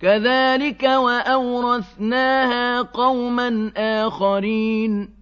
كَذَٰلِكَ وَأَوْرَثْنَاهَا قَوْمًا آخَرِينَ.